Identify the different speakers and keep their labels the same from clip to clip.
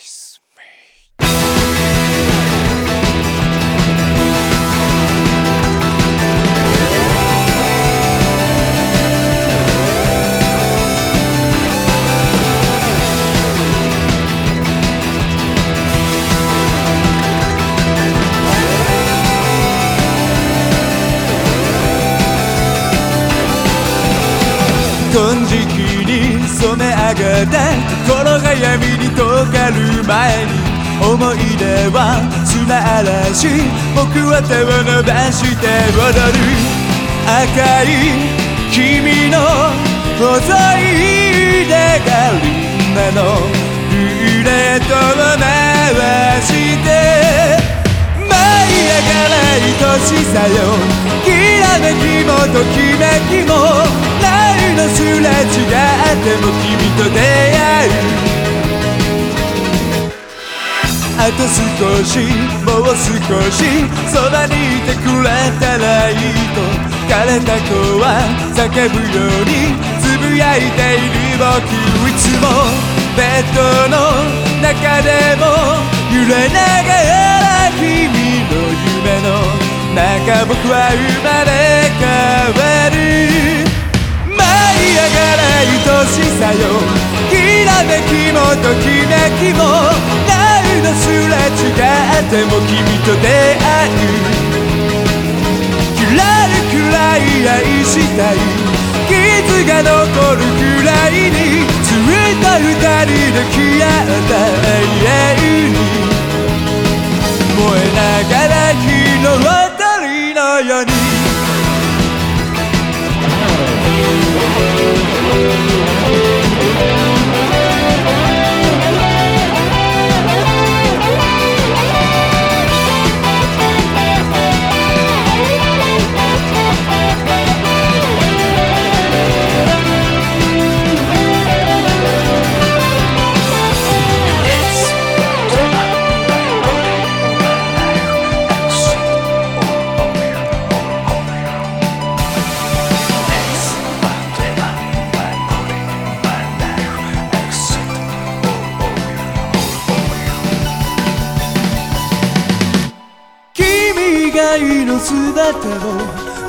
Speaker 1: Peace. 金色に染め上がった心が闇に溶かる前に思い出は砂嵐。僕は手を伸ばして踊る。赤い君の細い手がみんなのルーレットを回して。舞い上がら愛しさよ。きらめきもときめきも。ないのすれ違っても君と出会うあと少しもう少しそばにいてくれたらいいと枯れた子は叫ぶようにつぶやいている僕いつもベッドの中でも揺れながら君の夢の中僕は生まれ変わるても君と出会う切らりくらい愛したい。傷が残るくらいについた二人で消えた永遠に燃えながら君がいの姿を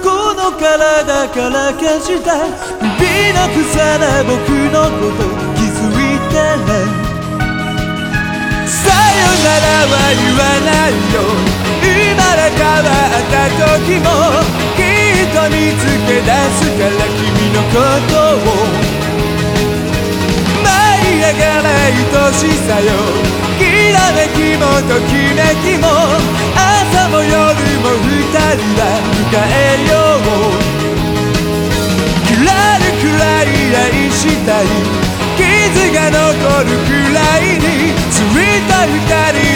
Speaker 1: この体から消した指の腐な僕のこと気づいてねさよならは言わないよ生まれ変わった時もきっと見つけ出すから君のことを舞い上がら愛しさよきらめきもときめきも朝も夜も二人は迎えよう切らるくらい愛したい傷が残るくらいについた二人